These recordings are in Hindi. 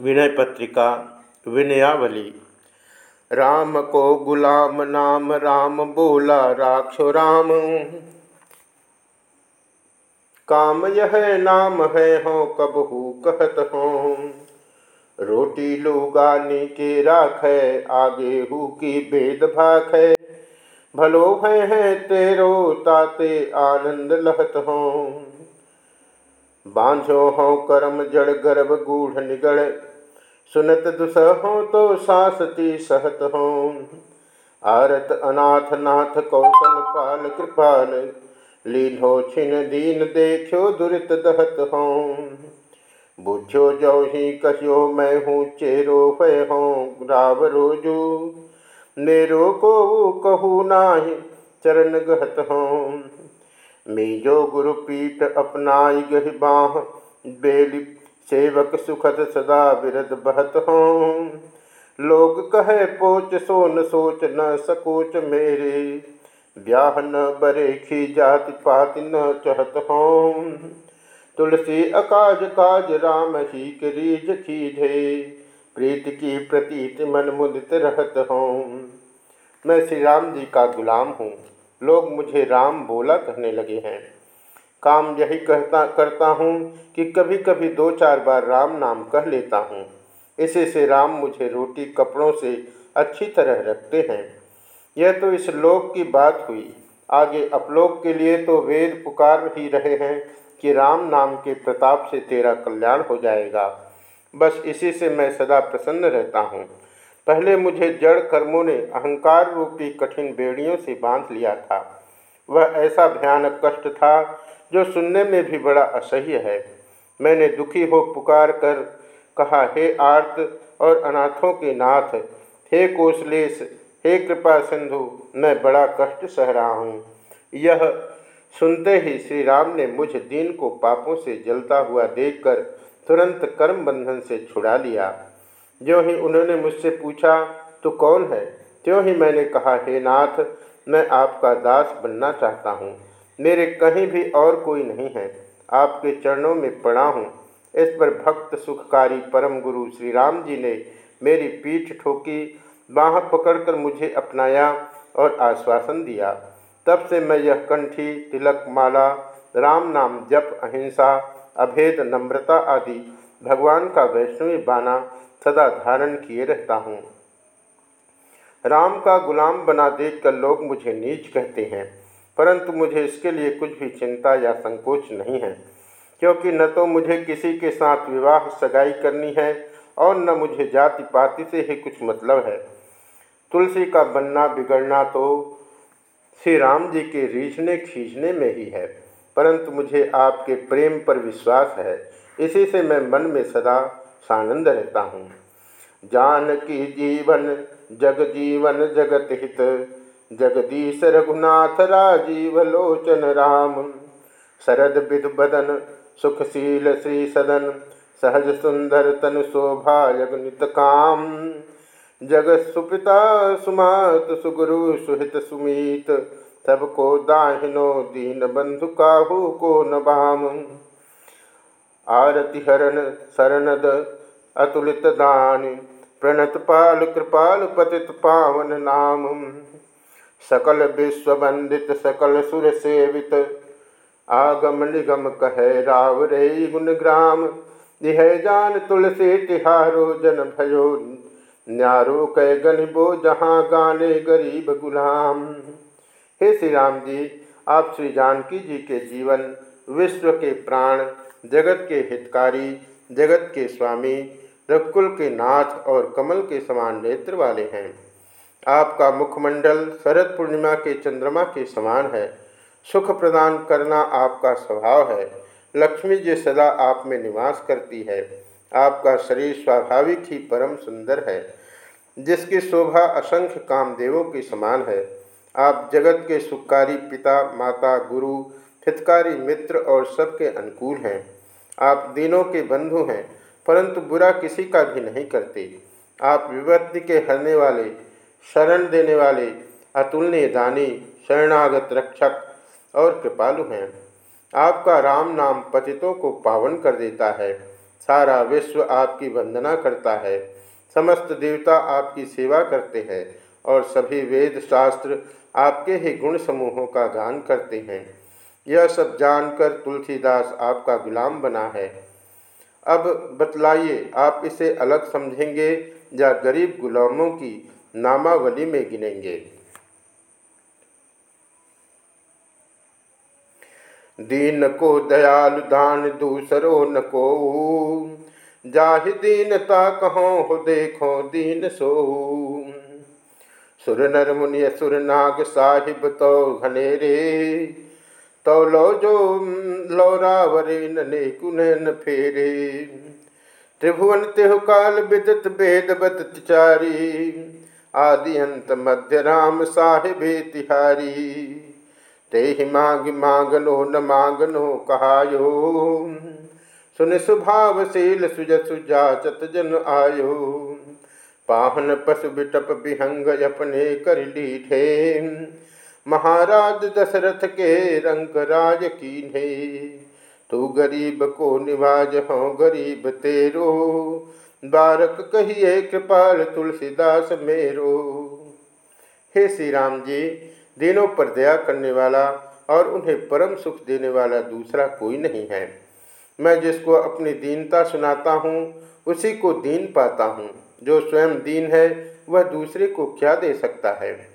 विनय पत्रिका विनयावली। राम को गुलाम नाम, राम बोला राक्षो राम। काम यह नाम है, हो कब हु कहत हो? रोटी लुगानी के राख है, आगे हु की बेद भाख है। भलो है तेरो, ताते आनंद लहत हो। बांझो हो करम जड़ गर्भ गूढ़ निगड़ सुनत दुसह तो सासती सहत हो। आरत अनाथ नाथ कौशल पाल कृपाल। लीलो छिन दीन देखो दुरित दहत हो। बुझो जो ही कहो मैं हूँ चेरो है हो राव रोजू। मेरो को कहू नाही, चरण गहत हो। मीजो गुरुपीठ अपनाई गह बाह। बेली सेवक सुखद सदा विरद बहत हों लोग कहे, पोच सो न सोच न सकोच मेरे। ब्याह न बरे खी जाति पाति न चहत हों तुलसी अकाज काज राम ही करीज खीझे प्रीत की प्रतीत मन मुदित रहत हों मैं श्री राम जी का गुलाम हूँ। लोग मुझे राम बोला कहने लगे हैं। काम यही कहता, करता हूँ कि कभी कभी दो चार बार राम नाम कह लेता हूँ। इसी से राम मुझे रोटी कपड़ों से अच्छी तरह रखते हैं। यह तो इस लोक की बात हुई। आगे अपलोक के लिए तो वेद पुकार ही रहे हैं कि राम नाम के प्रताप से तेरा कल्याण हो जाएगा। बस इसी से मैं सदा प्रसन्न रहता हूँ। पहले मुझे जड़ कर्मों ने अहंकार रूपी कठिन बेड़ियों से बाँध लिया था। वह ऐसा भयानक कष्ट था, जो सुनने में भी बड़ा असह्य है। मैंने दुखी हो पुकार कर कहा, हे आर्त और अनाथों के नाथ, हे कोसलेश हे कृपा सिंधु, मैं बड़ा कष्ट सह रहा हूँ। यह सुनते ही श्री राम ने मुझ दीन को पापों से जलता हुआ देखकर तुरंत कर्म बंधन से छुड़ा लिया। जो ही उन्होंने मुझसे पूछा तो कौन है? त्यों ही मैंने कहा, हे नाथ, मैं आपका दास बनना चाहता हूँ। मेरे कहीं भी और कोई नहीं है। आपके चरणों में पड़ा हूँ। इस पर भक्त, सुखकारी परम गुरु श्री राम जी ने मेरी पीठ ठोकी, बाह पकड़कर मुझे अपनाया और आश्वासन दिया। तब से मैं यह कंठी, तिलक माला, राम नाम जप, अहिंसा, अभेद, नम्रता आदि, भगवान का वैष्णवी बाना सदा धारण किए रहता हूँ। राम का गुलाम बना देखकर लोग मुझे नीच कहते हैं, परंतु मुझे इसके लिए कुछ भी चिंता या संकोच नहीं है, क्योंकि न तो मुझे किसी के साथ विवाह सगाई करनी है और न मुझे जाति पाति से ही कुछ मतलब है। तुलसी का बनना बिगड़ना तो श्री राम जी के रीझने खींचने में ही है, परंतु मुझे आपके प्रेम पर विश्वास है, इसी से मैं मन में सदा सानंद रहता हूँ। जान की जीवन, जग जीवन, जगत हित। जगदीश रघुनाथ राजीव लोचन राम। शरद विध बदन, सुखशील श्री सदन। सहज सुंदर तन शोभा यज्ञित काम। जगत सुपिता सुमात, सुगुरु सुहित सुमीत। सबको दाहिनो दीन बंधु काहू को नबाम। आरति हरण शरणद, अतुलित दान, प्रणत पाल, कृपाल पतित पावन नाम। सकल विश्व वंदित सकल सुर सेवित, आगम निगम कहे राव रे गुण ग्राम। यह जान तुलसी तिहारो जन भयो। न्यारो कह गनिबो जहाँ गाने गरीब गुलाम। हे श्री राम जी, आप श्री जानकी जी के जीवन, विश्व के प्राण जगत के हितकारी, जगत के स्वामी रकुल के नाथ और कमल के समान नेत्र वाले हैं। आपका मुखमंडल शरद पूर्णिमा के चंद्रमा के समान है। सुख प्रदान करना आपका स्वभाव है। लक्ष्मी जी सदा आप में निवास करती है। आपका शरीर स्वाभाविक ही परम सुंदर है। जिसकी शोभा असंख्य कामदेवों के समान है। आप जगत के सुखकारी पिता, माता, गुरु हितकारी मित्र और सबके अनुकूल हैं। आप दिनों के बंधु हैं, परंतु बुरा किसी का भी नहीं करते। आप विपत्ति के हरने वाले, शरण देने वाले, अतुलनीय दानी, शरणागत रक्षक और कृपालु हैं। आपका राम नाम पतितों को पावन कर देता है। सारा विश्व आपकी वंदना करता है। समस्त देवता आपकी सेवा करते हैं और सभी वेद शास्त्र आपके ही गुण समूहों का गान करते हैं। यह सब जानकर तुलसीदास आपका गुलाम बना है। अब बतलाइए, आप इसे अलग समझेंगे या गरीब गुलामों की नामावली में गिनेंगे? दीन को दयालु दान दूसरो न को। जाहि दीनता कहो हो देखो दीन सो। सुर नर मुनि सुर नाग साहिब तो घनेरे। तो लो जो लौरावरे ने कुनैन फेरे। त्रिभुवन तेहु काल विदत भेद बत चारी आदि अंत मध्य राम साहिबे तिहारी। ते ही मांग मांगनो, न मांगनो कहायो। सुन सुभावशील सुज सुजाचत जन आयो। पाहन पशु बिटप विहंग अपने कर लीठे। महाराज दशरथ के रंग राज कीन्हे। तू गरीब को निवाज हो, गरीब तेरो। बारक कहिए कृपाल तुलसीदास मेरो। हे श्री राम जी, दिनों पर दया करने वाला और उन्हें परम सुख देने वाला दूसरा कोई नहीं है। मैं जिसको अपनी दीनता सुनाता हूँ, उसी को दीन पाता हूँ। जो स्वयं दीन है, वह दूसरे को क्या दे सकता है?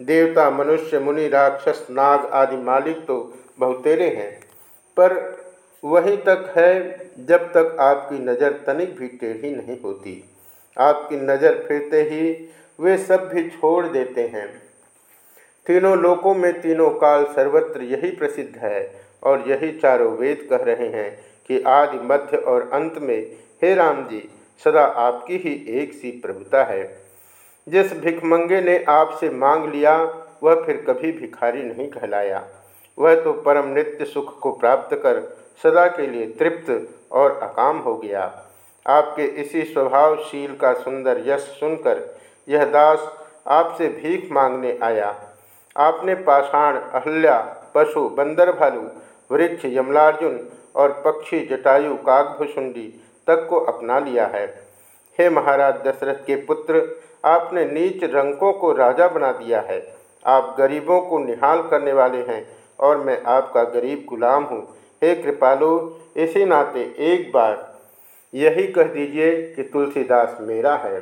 देवता, मनुष्य, मुनि, राक्षस, नाग आदि मालिक तो बहुतेरे हैं। पर वहीं तक है, जब तक आपकी नज़र तनिक भी टेढ़ी नहीं होती। आपकी नज़र फिरते ही वे सब भी छोड़ देते हैं। तीनों लोकों में तीनों काल सर्वत्र यही प्रसिद्ध है और यही चारों वेद कह रहे हैं कि आदि, मध्य और अंत में हे राम जी, सदा आपकी ही एक सी प्रभुता है। जिस भिखमंगे ने आपसे मांग लिया, वह फिर कभी भिखारी नहीं कहलाया। वह तो परम नित्य सुख को प्राप्त कर सदा के लिए तृप्त और अकाम हो गया। आपके इसी स्वभावशील का सुंदर यश सुनकर यह दास आपसे भीख मांगने आया। आपने पाषाण, अहल्या, पशु बंदर भालू वृक्ष, यमलार्जुन और पक्षी, जटायु काकभुषुंडी तक को अपना लिया है। हे महाराज, दशरथ के पुत्र, आपने नीच रंकों को राजा बना दिया है। आप गरीबों को निहाल करने वाले हैं और मैं आपका गरीब गुलाम हूँ। हे कृपालु, इसी नाते एक बार यही कह दीजिए कि तुलसीदास मेरा है।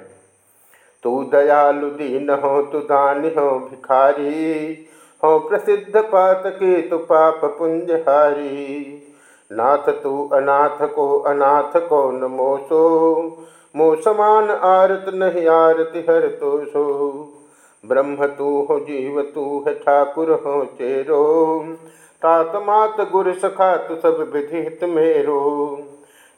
तू दयालु दीन हो, तु दान हो, भिखारी हो, प्रसिद्ध पात के तु पाप पुंजहारी। नाथ तू अनाथ को अनाथ को न मोसो मो समान आरत नहीं आरत, हर तो सो। ब्रह्म तू हो, जीव तू है, ठाकुर हो, चेरो। तातमात गुर सखा, तु सब विधित मेरो।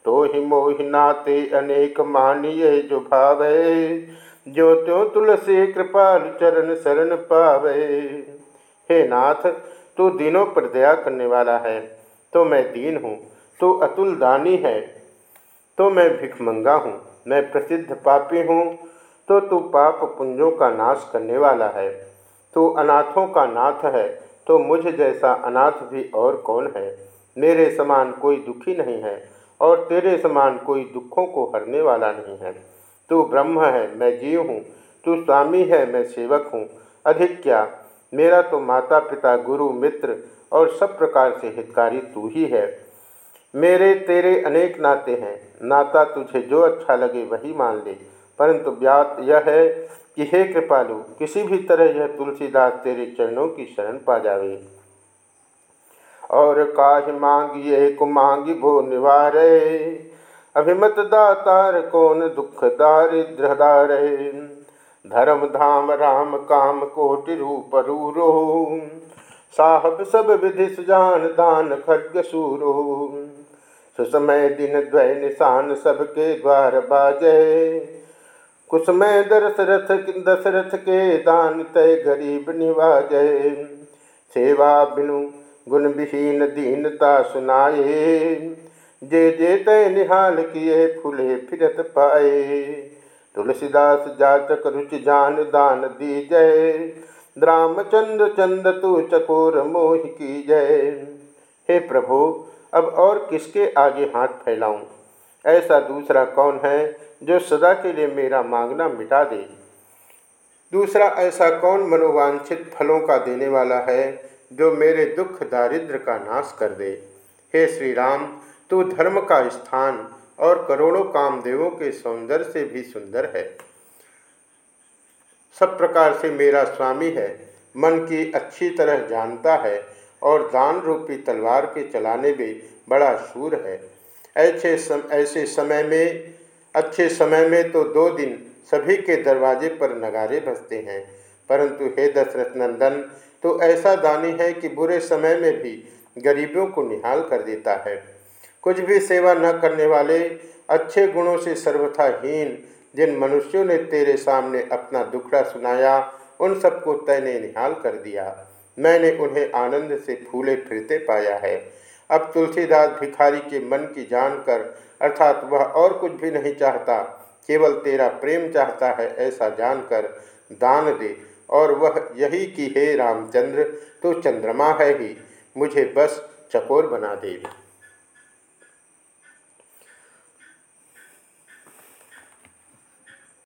तो ही मोहि नाते अनेक मानिए, जो भावे। जो त्यों तुलसी कृपाल चरण शरण पावे। हे नाथ, तू दिनों पर दया करने वाला है। तो मैं दीन हूँ, तू अतुल दानी है। तो मैं भिखमंगा हूँ, मैं प्रसिद्ध पापी हूँ तो तू पाप पुंजों का नाश करने वाला है। तू अनाथों का नाथ है तो मुझ जैसा अनाथ भी और कौन है? मेरे समान कोई दुखी नहीं है, और तेरे समान कोई दुखों को हरने वाला नहीं है। तू ब्रह्म है, मैं जीव हूँ, तू स्वामी है, मैं सेवक हूँ। अधिक क्या? मेरा तो माता पिता, गुरु, मित्र और सब प्रकार से हितकारी तू ही है। मेरे तेरे अनेक नाते हैं। नाता तुझे जो अच्छा लगे वही मान ले। परंतु ब्यात यह है कि हे कृपालु, किसी भी तरह यह तुलसीदास तेरे चरणों की शरण पा जावे। और काहि मांगिए, को मांगी भो निवारे। अभिमत दातार, कौन दुख दारिद्र दारे। धर्म धाम राम काम कोटि रूप रूरो। साहब सब विधि सुजान दान खड्ग सूरो। सुसमय दिन द्वय निशान सबके द्वार बाजे। कुसमय दशरथ दशरथ के दान तय गरीब निवाजय सेवा बिनु गुण विहीन दीनता सुनाए। जे जे तय निहाल किए फूले फिरत पाए। तुलसीदास जाचक रुचि जान दान दी जय रामचंद्र चंद तू चकोर मोह की जय हे प्रभु अब और किसके आगे हाथ फैलाऊं? ऐसा दूसरा कौन है जो सदा के लिए मेरा मांगना मिटा दे? दूसरा ऐसा कौन मनोवांछित फलों का देने वाला है जो मेरे दुख दारिद्र का नाश कर दे? हे श्री राम तू धर्म का स्थान और करोड़ों कामदेवों के सौंदर्य से भी सुंदर है। सब प्रकार से मेरा स्वामी है, मन की अच्छी तरह जानता है और दान रूपी तलवार के चलाने में बड़ा शूर है। ऐसे सम, ऐसे समय में अच्छे समय में तो दो दिन सभी के दरवाजे पर नगारे बजते हैं। परंतु हे दशरथ नंदन तो ऐसा दानी है कि बुरे समय में भी गरीबों को निहाल कर देता है। कुछ भी सेवा न करने वाले अच्छे गुणों से सर्वथा हीन जिन मनुष्यों ने तेरे सामने अपना दुखड़ा सुनाया उन सबको तैने निहाल कर दिया। मैंने उन्हें आनंद से फूले फिरते पाया है। अब तुलसीदास भिखारी के मन की जानकर अर्थात वह और कुछ भी नहीं चाहता, केवल तेरा प्रेम चाहता है ऐसा जानकर दान दे। और वह यही कि, हे रामचंद्र तो चंद्रमा है ही, मुझे बस चकोर बना दे।